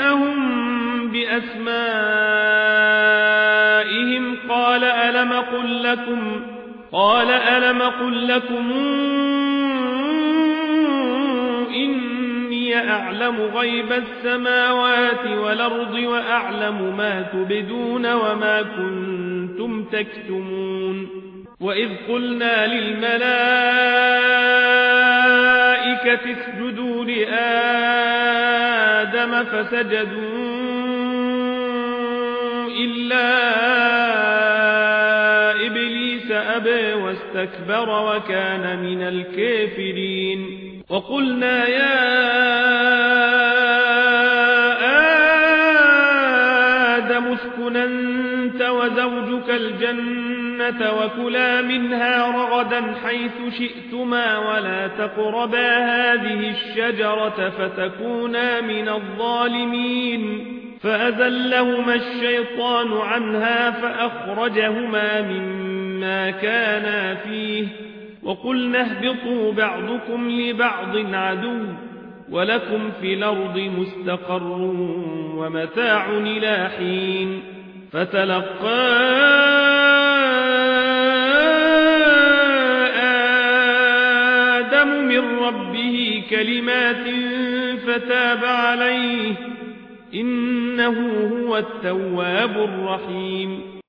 أنبأهم بأسمائهم قال ألم قل لكم قال ألم قل لكم إني أعلم غيب السماوات والأرض وأعلم ما تبدون وما كنتم تكتمون وإذ قلنا للملائكة اسجدوا لآدم فسجدوا إلا إبليس أبى واستكبر وكان من الكافرين. وقلنا يا آدم اسكن أنت وزوجك الجنة وكلا منها رغدا حيث شئتما ولا تقربا هذه الشجرة فتكونا من الظالمين. فأذلهما الشيطان عنها فأخرجهما مما كانا فيه. وقلنا اهبطوا بعضكم لبعض عدو ولكم في الأرض مستقر ومتاع إلى حين. فتلقى آدم من ربه كلمات فتاب عليه إنه هو التواب الرحيم.